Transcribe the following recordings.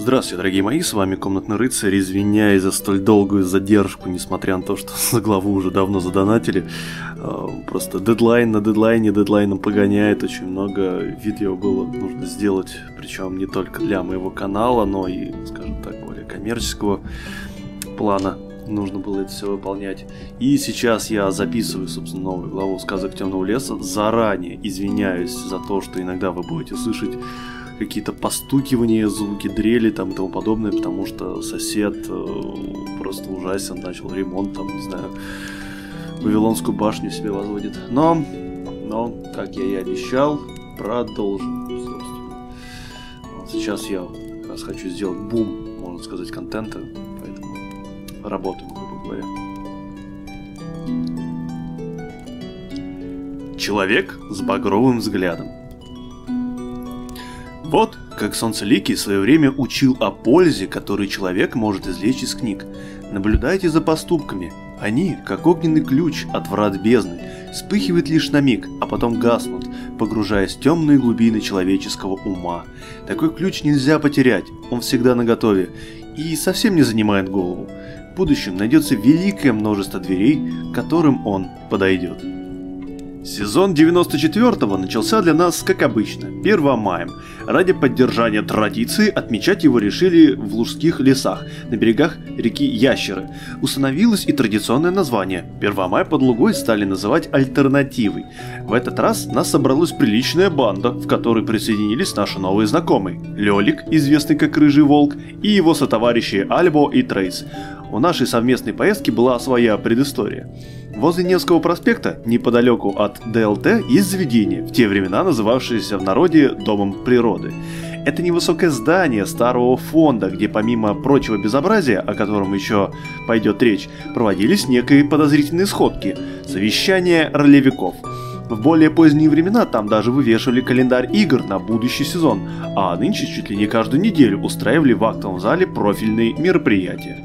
Здравствуйте, дорогие мои, с вами Комнатный Рыцарь, извиняюсь за столь долгую задержку, несмотря на то, что за главу уже давно задонатили. А, просто дедлайн на дедлайне, дедлайном погоняет, очень много видео было нужно сделать, причем не только для моего канала, но и, скажем так, более коммерческого плана нужно было это все выполнять. И сейчас я записываю, собственно, новую главу «Сказок темного леса». Заранее извиняюсь за то, что иногда вы будете слышать какие-то постукивания, звуки дрели там и тому подобное, потому что сосед э, просто ужасен, начал ремонт, там, не знаю, Вавилонскую башню себе возводит. Но, но, как я и обещал, продолжим, собственно. Вот сейчас я раз хочу сделать бум, можно сказать, контента, поэтому работаем, грубо говоря. Человек с багровым взглядом. Вот как Солнцеликий в свое время учил о пользе, которую человек может извлечь из книг. Наблюдайте за поступками. Они, как огненный ключ от врат бездны, вспыхивают лишь на миг, а потом гаснут, погружаясь в темные глубины человеческого ума. Такой ключ нельзя потерять, он всегда наготове и совсем не занимает голову. В будущем найдется великое множество дверей, к которым он подойдет. Сезон 94-го начался для нас как обычно, 1 мая. Ради поддержания традиции отмечать его решили в Лужских лесах, на берегах реки Ящеры. Установилось и традиционное название. 1 мая под Лугой стали называть альтернативой. В этот раз нас собралась приличная банда, в которой присоединились наши новые знакомые. Лёлик, известный как Рыжий Волк, и его сотоварищи Альбо и Трейс. У нашей совместной поездки была своя предыстория. Возле Невского проспекта, неподалеку от ДЛТ, есть заведение, в те времена называвшееся в народе Домом природы. Это невысокое здание старого фонда, где помимо прочего безобразия, о котором еще пойдет речь, проводились некие подозрительные сходки, совещания ролевиков. В более поздние времена там даже вывешивали календарь игр на будущий сезон, а нынче чуть ли не каждую неделю устраивали в актовом зале профильные мероприятия.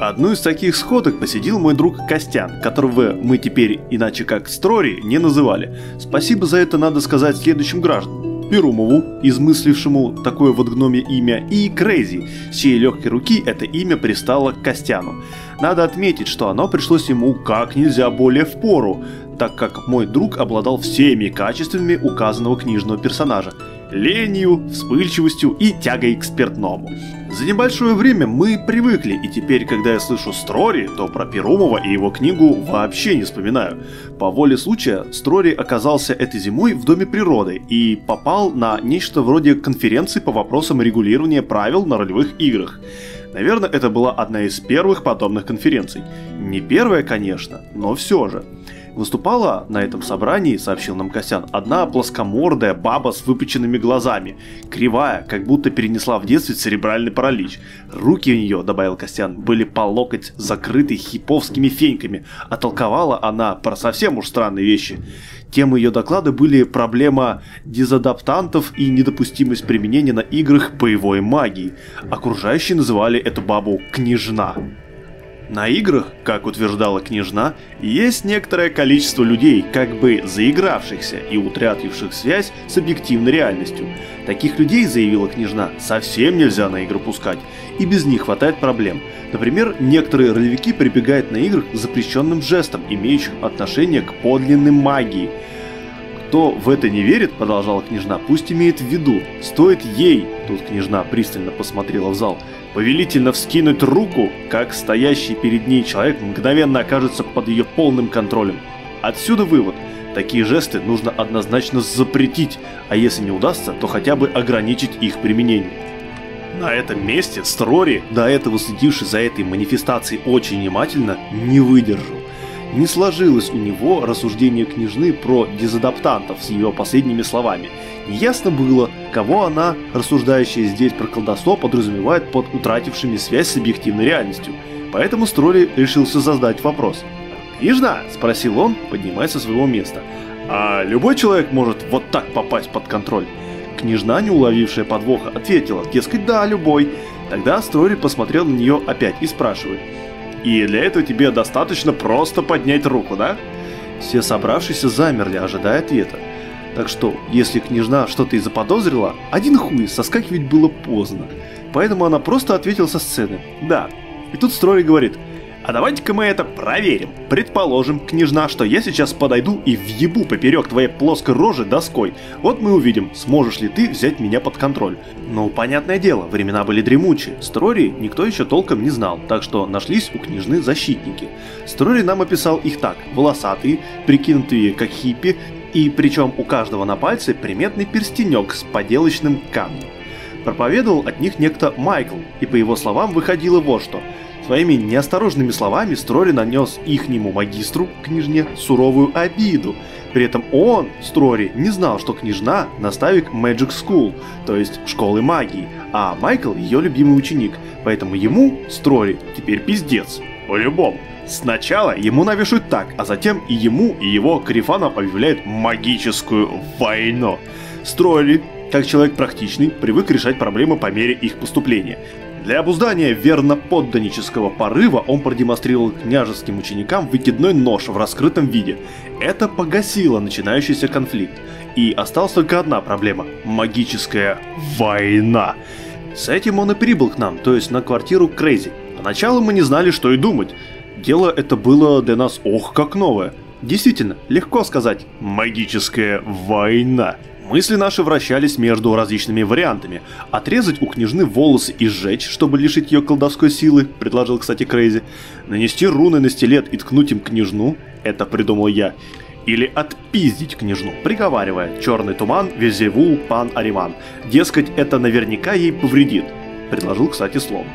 Одну из таких сходок посетил мой друг Костян, которого мы теперь иначе как Строри не называли. Спасибо за это надо сказать следующим гражданам. Перумову, измыслившему такое вот гноме имя, и Крейзи, с чьей легкой руки это имя пристало к Костяну. Надо отметить, что оно пришлось ему как нельзя более в пору, так как мой друг обладал всеми качествами указанного книжного персонажа ленью, вспыльчивостью и тягой к спиртному. За небольшое время мы привыкли, и теперь, когда я слышу Строри, то про Перумова и его книгу вообще не вспоминаю. По воле случая, Строри оказался этой зимой в Доме природы и попал на нечто вроде конференции по вопросам регулирования правил на ролевых играх. Наверное, это была одна из первых подобных конференций. Не первая, конечно, но все же. Выступала на этом собрании, сообщил нам Косян, одна плоскомордая баба с выпученными глазами, кривая, как будто перенесла в детстве церебральный паралич. Руки у нее, добавил Костян, были по локоть закрыты хиповскими феньками, а толковала она про совсем уж странные вещи. Темы ее доклада были проблема дезадаптантов и недопустимость применения на играх боевой магии. Окружающие называли эту бабу «княжна». На играх, как утверждала княжна, есть некоторое количество людей, как бы заигравшихся и утративших связь с объективной реальностью. Таких людей, заявила княжна, совсем нельзя на игры пускать, и без них хватает проблем. Например, некоторые ролевики прибегают на играх к запрещенным жестам, имеющим отношение к подлинной магии. Кто в это не верит, продолжала княжна, пусть имеет в виду, стоит ей, тут княжна пристально посмотрела в зал, повелительно вскинуть руку, как стоящий перед ней человек мгновенно окажется под ее полным контролем. Отсюда вывод. Такие жесты нужно однозначно запретить, а если не удастся, то хотя бы ограничить их применение. На этом месте Строри, до этого следивший за этой манифестацией очень внимательно, не выдержал. Не сложилось у него рассуждение княжны про дезадаптантов с ее последними словами – Неясно было, кого она, рассуждающая здесь про колдовство, подразумевает под утратившими связь с объективной реальностью. Поэтому Строли решился задать вопрос. «Княжна?» – спросил он, поднимаясь со своего места. «А любой человек может вот так попасть под контроль?» Княжна, не уловившая подвоха, ответила, дескать, да, любой. Тогда Строри посмотрел на нее опять и спрашивает. «И для этого тебе достаточно просто поднять руку, да?» Все собравшиеся замерли, ожидая ответа. Так что, если княжна что-то и заподозрила, один хуй соскакивать было поздно. поэтому она просто ответила со сцены «Да». И тут Строри говорит а давайте-ка мы это проверим. Предположим, княжна, что я сейчас подойду и въебу поперек твоей плоской рожи доской. Вот мы увидим, сможешь ли ты взять меня под контроль. Ну, понятное дело, времена были дремучие. Строри никто еще толком не знал, так что нашлись у княжны защитники. Строри нам описал их так. Волосатые, прикинутые как хиппи, и причем у каждого на пальце приметный перстенек с поделочным камнем. Проповедовал от них некто Майкл, и по его словам выходило вот что – Своими неосторожными словами Строри нанес ихнему магистру, княжне, суровую обиду. При этом он, Строри, не знал, что княжна – наставник Magic School, то есть школы магии, а Майкл – ее любимый ученик, поэтому ему, Строри, теперь пиздец. По-любому. Сначала ему навешают так, а затем и ему, и его Карифанов объявляют магическую войну. Строри, как человек практичный, привык решать проблемы по мере их поступления. Для обуздания верноподданнического порыва он продемонстрировал княжеским ученикам выкидной нож в раскрытом виде. Это погасило начинающийся конфликт. И осталась только одна проблема – магическая война. С этим он и прибыл к нам, то есть на квартиру Крейзи. Поначалу мы не знали, что и думать. Дело это было для нас ох как новое. Действительно, легко сказать «магическая война». Мысли наши вращались между различными вариантами. Отрезать у княжны волосы и сжечь, чтобы лишить ее колдовской силы, предложил, кстати, Крейзи. Нанести руны на стилет и ткнуть им княжну, это придумал я. Или отпиздить княжну, приговаривая «Черный туман, Везевул, пан Ариман». Дескать, это наверняка ей повредит, предложил, кстати, слон.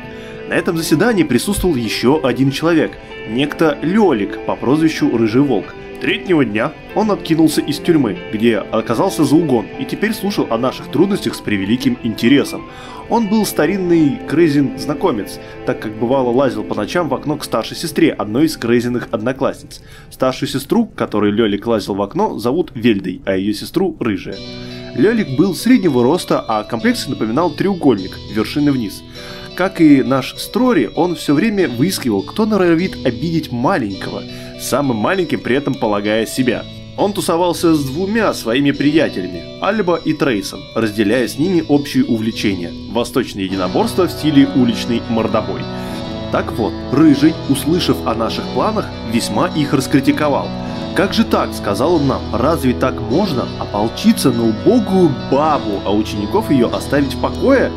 На этом заседании присутствовал еще один человек, некто Лёлик по прозвищу Рыжий Волк – Третьего дня он откинулся из тюрьмы, где оказался за угон, и теперь слушал о наших трудностях с превеликим интересом. Он был старинный Крейзин знакомец, так как бывало лазил по ночам в окно к старшей сестре, одной из Крейзиных одноклассниц. Старшую сестру, которой Лёлик лазил в окно, зовут Вельдой, а ее сестру Рыжая. Лёлик был среднего роста, а комплекция напоминал треугольник, вершины вниз. Как и наш Строри, он все время выискивал, кто норовит обидеть маленького – самым маленьким при этом полагая себя. Он тусовался с двумя своими приятелями, Альба и Трейсом, разделяя с ними общие увлечения – восточное единоборство в стиле уличный мордобой. Так вот, Рыжий, услышав о наших планах, весьма их раскритиковал. «Как же так?» – сказал он нам. «Разве так можно ополчиться на убогую бабу, а учеников ее оставить в покое?»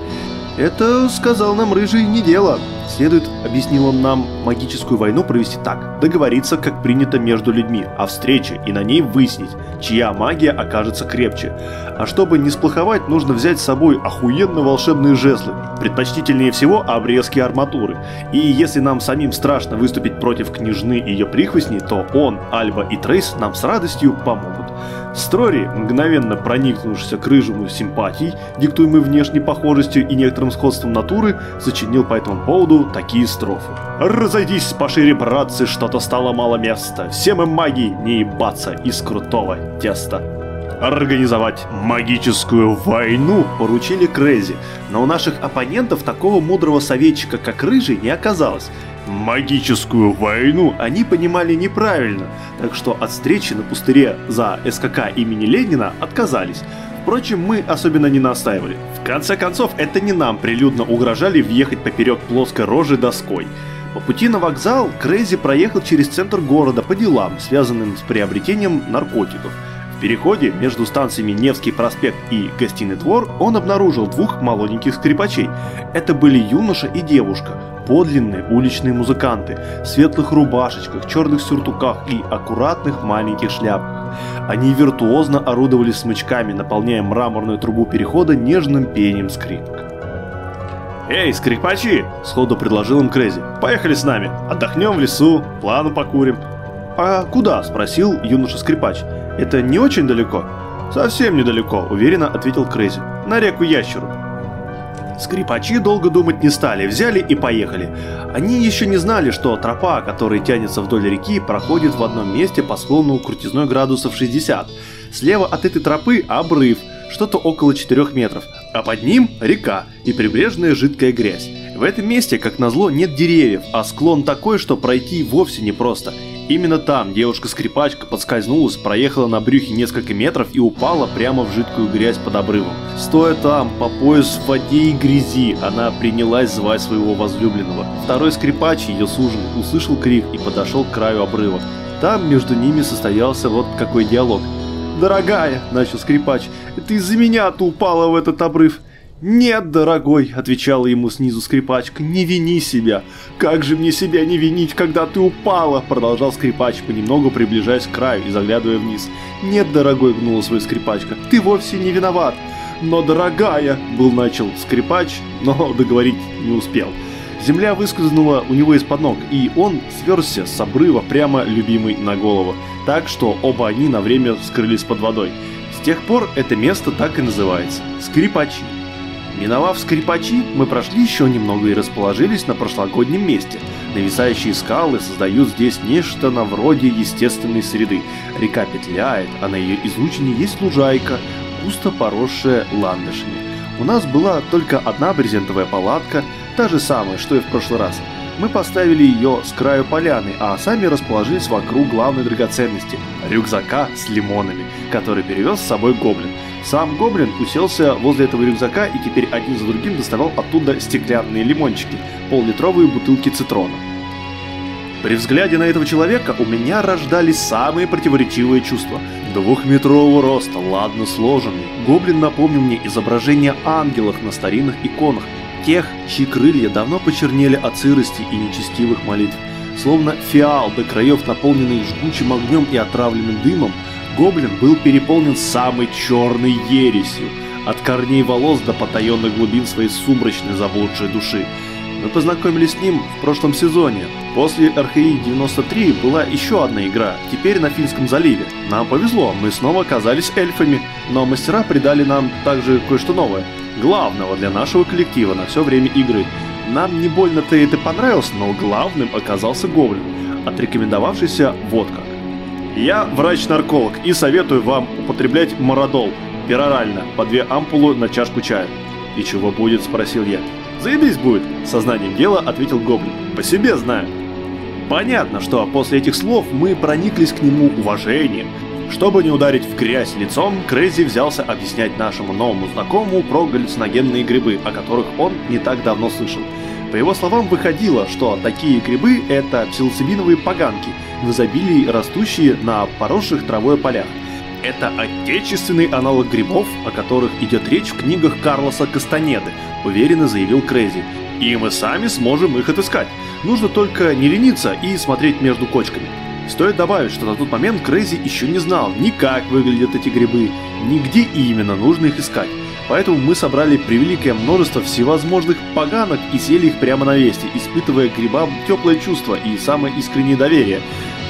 Это, сказал нам Рыжий, не дело. Следует, объяснил он нам, магическую войну провести так. Договориться, как принято между людьми, о встрече и на ней выяснить, чья магия окажется крепче. А чтобы не сплоховать, нужно взять с собой охуенно волшебные жезлы. Предпочтительнее всего обрезки арматуры. И если нам самим страшно выступить против княжны и ее прихвостней, то он, Альба и Трейс нам с радостью помогут. Строри, мгновенно проникнувшийся к рыжему симпатией, диктуемой внешней похожестью и некоторым сходством натуры, сочинил по этому поводу такие строфы. «Разойдись пошире, братцы, что-то стало мало места, всем им магии не ебаться из крутого теста». Организовать магическую войну поручили Крейзи, но у наших оппонентов такого мудрого советчика, как Рыжий, не оказалось. Магическую войну они понимали неправильно, так что от встречи на пустыре за СКК имени Ленина отказались. Впрочем, мы особенно не настаивали. В конце концов, это не нам прилюдно угрожали въехать поперек плоской рожи доской. По пути на вокзал Крейзи проехал через центр города по делам, связанным с приобретением наркотиков – в переходе между станциями Невский проспект и Гостиный двор он обнаружил двух молоденьких скрипачей. Это были юноша и девушка, подлинные уличные музыканты, в светлых рубашечках, черных сюртуках и аккуратных маленьких шляпках. Они виртуозно орудовали смычками, наполняя мраморную трубу перехода нежным пением скрипок. «Эй, скрипачи!» – сходу предложил им Крейзи. «Поехали с нами, отдохнем в лесу, плану покурим». «А куда?» – спросил юноша-скрипач. Это не очень далеко? Совсем недалеко, уверенно ответил Крейзи. На реку Ящеру. Скрипачи долго думать не стали, взяли и поехали. Они еще не знали, что тропа, которая тянется вдоль реки, проходит в одном месте по склону крутизной градусов 60. Слева от этой тропы обрыв, что-то около 4 метров, а под ним река и прибрежная жидкая грязь. В этом месте, как назло, нет деревьев, а склон такой, что пройти вовсе непросто. Именно там девушка-скрипачка подскользнулась, проехала на брюхе несколько метров и упала прямо в жидкую грязь под обрывом. Стоя там, по пояс в воде и грязи, она принялась звать своего возлюбленного. Второй скрипач, ее сужен, услышал крик и подошел к краю обрыва. Там между ними состоялся вот какой диалог. «Дорогая», — начал скрипач, — «ты из-за меня-то упала в этот обрыв». «Нет, дорогой», — отвечала ему снизу скрипачка, — «не вини себя». «Как же мне себя не винить, когда ты упала?» — продолжал скрипач, понемногу приближаясь к краю и заглядывая вниз. «Нет, дорогой», — гнула свою скрипачка, — «ты вовсе не виноват». «Но, дорогая», — был начал скрипач, но договорить не успел. Земля выскользнула у него из-под ног, и он сверзся с обрыва прямо любимый на голову, так что оба они на время скрылись под водой. С тех пор это место так и называется – Скрипачи. Миновав скрипачи, мы прошли еще немного и расположились на прошлогоднем месте. Нависающие скалы создают здесь нечто на вроде естественной среды. Река петляет, а на ее излучине есть лужайка, густо поросшая ландышами. У нас была только одна брезентовая палатка, та же самая, что и в прошлый раз. Мы поставили ее с краю поляны, а сами расположились вокруг главной драгоценности – рюкзака с лимонами, который перевез с собой гоблин – сам гоблин уселся возле этого рюкзака и теперь один за другим доставал оттуда стеклянные лимончики, пол-литровые бутылки цитрона. При взгляде на этого человека у меня рождались самые противоречивые чувства. Двухметрового роста, ладно сложенный, гоблин напомнил мне изображение ангелов на старинных иконах, тех, чьи крылья давно почернели от сырости и нечестивых молитв. Словно фиал до краев, наполненный жгучим огнем и отравленным дымом, гоблин был переполнен самой черной ересью, от корней волос до потаенных глубин своей сумрачной заблудшей души. Мы познакомились с ним в прошлом сезоне. После Археи 93 была еще одна игра, теперь на Финском заливе. Нам повезло, мы снова оказались эльфами, но мастера придали нам также кое-что новое. Главного для нашего коллектива на все время игры. Нам не больно-то это понравилось, но главным оказался Гоблин, отрекомендовавшийся водка. Я врач-нарколог и советую вам употреблять мародол, перорально, по две ампулы на чашку чая. И чего будет, спросил я. Заебись будет, сознанием дела ответил Гоблин. По себе знаю. Понятно, что после этих слов мы прониклись к нему уважением. Чтобы не ударить в грязь лицом, Крейзи взялся объяснять нашему новому знакомому про галлюциногенные грибы, о которых он не так давно слышал. По его словам, выходило, что такие грибы – это псилоцибиновые поганки, в изобилии растущие на поросших травой полях. Это отечественный аналог грибов, о которых идет речь в книгах Карлоса Кастанеды, уверенно заявил Крейзи. И мы сами сможем их отыскать. Нужно только не лениться и смотреть между кочками. Стоит добавить, что на тот момент Крейзи еще не знал ни как выглядят эти грибы, ни где именно нужно их искать. Поэтому мы собрали превеликое множество всевозможных поганок и съели их прямо на месте, испытывая грибам теплое чувство и самое искреннее доверие.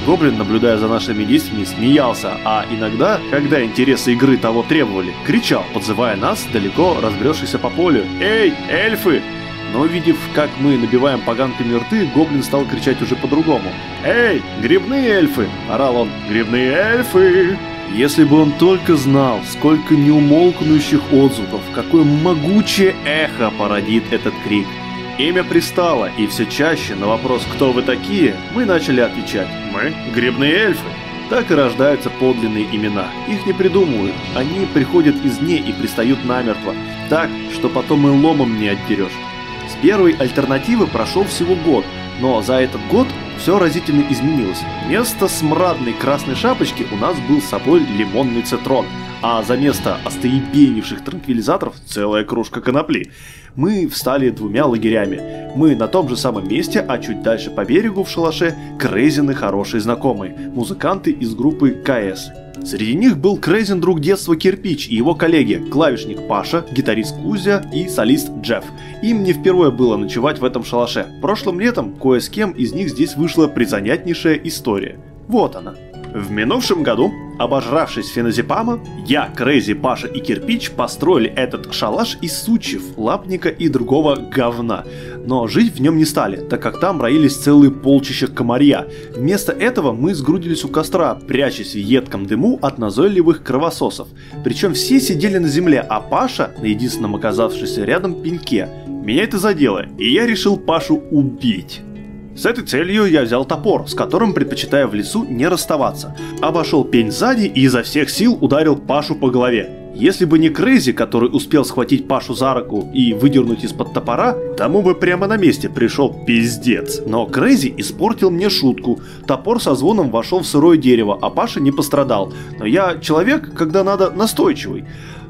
Гоблин, наблюдая за нашими действиями, смеялся, а иногда, когда интересы игры того требовали, кричал, подзывая нас, далеко разбревшихся по полю. «Эй, эльфы!» Но увидев, как мы набиваем поганками рты, гоблин стал кричать уже по-другому. «Эй, грибные эльфы!» – орал он. «Грибные эльфы!» Если бы он только знал, сколько неумолкнущих отзывов, какое могучее эхо породит этот крик. Имя пристало, и все чаще на вопрос «Кто вы такие?» мы начали отвечать «Мы – грибные эльфы». Так и рождаются подлинные имена. Их не придумывают, они приходят извне и пристают намертво, так, что потом и ломом не отдерешь. С первой альтернативы прошел всего год, но за этот год все разительно изменилось. Вместо смрадной красной шапочки у нас был с собой лимонный цитрон, а за место остроебенивших транквилизаторов целая кружка конопли. Мы встали двумя лагерями. Мы на том же самом месте, а чуть дальше по берегу в шалаше Крейзины хорошие знакомые, музыканты из группы КС. Среди них был Крейзин друг детства Кирпич и его коллеги, клавишник Паша, гитарист Кузя и солист Джефф. Им не впервые было ночевать в этом шалаше. Прошлым летом кое с кем из них здесь вышла призанятнейшая история. Вот она. В минувшем году, обожравшись феназепама, я, Крейзи, Паша и Кирпич построили этот шалаш из сучьев, лапника и другого говна. Но жить в нем не стали, так как там роились целые полчища комарья. Вместо этого мы сгрудились у костра, прячась в едком дыму от назойливых кровососов. Причем все сидели на земле, а Паша на единственном оказавшемся рядом пеньке. Меня это задело, и я решил Пашу убить. С этой целью я взял топор, с которым предпочитаю в лесу не расставаться. Обошел пень сзади и изо всех сил ударил Пашу по голове. Если бы не Крейзи, который успел схватить Пашу за руку и выдернуть из-под топора, тому бы прямо на месте пришел пиздец. Но Крейзи испортил мне шутку. Топор со звоном вошел в сырое дерево, а Паша не пострадал. Но я человек, когда надо, настойчивый.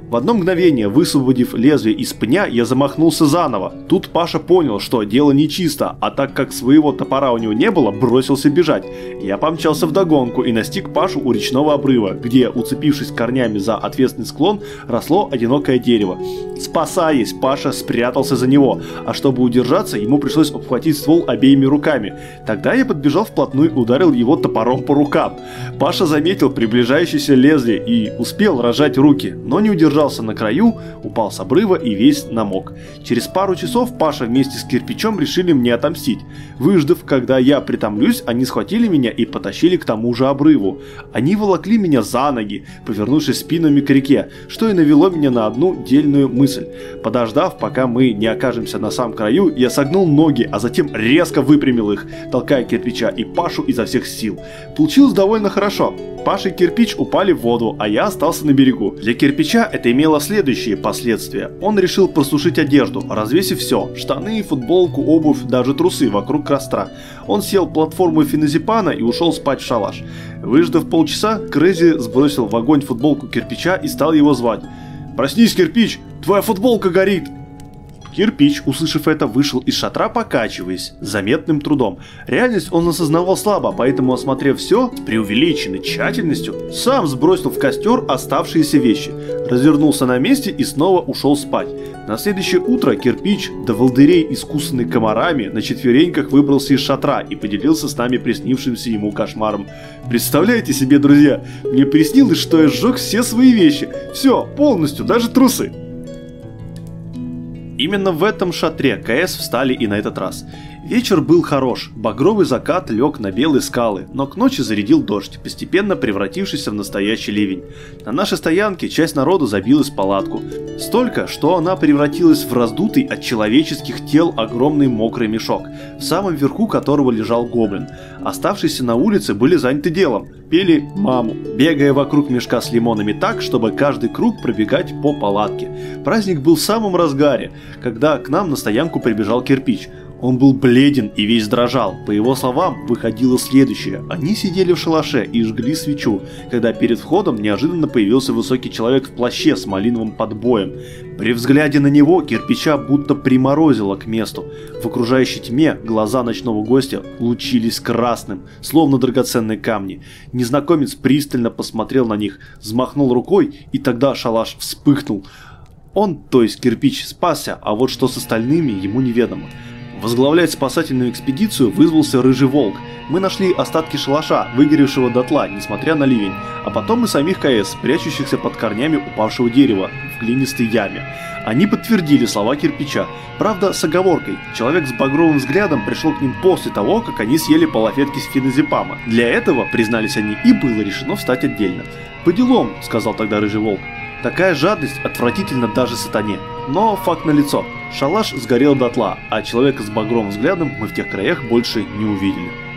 В одно мгновение, высвободив лезвие из пня, я замахнулся заново. Тут Паша понял, что дело нечисто, а так как своего топора у него не было, бросился бежать. Я помчался в догонку и настиг Пашу у речного обрыва, где, уцепившись корнями за ответственный склон, росло одинокое дерево. Спасаясь, Паша спрятался за него, а чтобы удержаться, ему пришлось обхватить ствол обеими руками. Тогда я подбежал вплотную и ударил его топором по рукам. Паша заметил приближающееся лезвие и успел рожать руки, но не удержал задержался на краю, упал с обрыва и весь намок. Через пару часов Паша вместе с кирпичом решили мне отомстить. Выждав, когда я притомлюсь, они схватили меня и потащили к тому же обрыву. Они волокли меня за ноги, повернувшись спинами к реке, что и навело меня на одну дельную мысль. Подождав, пока мы не окажемся на самом краю, я согнул ноги, а затем резко выпрямил их, толкая кирпича и Пашу изо всех сил. Получилось довольно хорошо. Паша и кирпич упали в воду, а я остался на берегу. Для кирпича это имело следующие последствия. Он решил просушить одежду, развесив все – штаны, футболку, обувь, даже трусы вокруг костра. Он сел платформу феназепана и ушел спать в шалаш. Выждав полчаса, Крейзи сбросил в огонь футболку кирпича и стал его звать. «Проснись, кирпич! Твоя футболка горит!» Кирпич, услышав это, вышел из шатра, покачиваясь, заметным трудом. Реальность он осознавал слабо, поэтому, осмотрев все с преувеличенной тщательностью, сам сбросил в костер оставшиеся вещи, развернулся на месте и снова ушел спать. На следующее утро кирпич, до волдырей искусанный комарами, на четвереньках выбрался из шатра и поделился с нами приснившимся ему кошмаром. Представляете себе, друзья, мне приснилось, что я сжег все свои вещи. Все, полностью, даже трусы. Именно в этом шатре КС встали и на этот раз. Вечер был хорош, багровый закат лег на белые скалы, но к ночи зарядил дождь, постепенно превратившийся в настоящий ливень. На нашей стоянке часть народу забилась в палатку. Столько, что она превратилась в раздутый от человеческих тел огромный мокрый мешок, в самом верху которого лежал гоблин. Оставшиеся на улице были заняты делом, пели «маму», бегая вокруг мешка с лимонами так, чтобы каждый круг пробегать по палатке. Праздник был в самом разгаре, когда к нам на стоянку прибежал кирпич – он был бледен и весь дрожал. По его словам, выходило следующее. Они сидели в шалаше и жгли свечу, когда перед входом неожиданно появился высокий человек в плаще с малиновым подбоем. При взгляде на него кирпича будто приморозило к месту. В окружающей тьме глаза ночного гостя лучились красным, словно драгоценные камни. Незнакомец пристально посмотрел на них, взмахнул рукой, и тогда шалаш вспыхнул. Он, то есть кирпич, спасся, а вот что с остальными, ему неведомо. Возглавлять спасательную экспедицию вызвался Рыжий Волк. Мы нашли остатки шалаша, выгоревшего дотла, несмотря на ливень, а потом и самих КС, прячущихся под корнями упавшего дерева в глинистой яме. Они подтвердили слова кирпича, правда с оговоркой. Человек с багровым взглядом пришел к ним после того, как они съели полофетки с феназепама. Для этого, признались они, и было решено встать отдельно. «По делам», — сказал тогда Рыжий Волк. Такая жадность отвратительна даже сатане. Но факт налицо. Шалаш сгорел дотла, а человека с багровым взглядом мы в тех краях больше не увидели.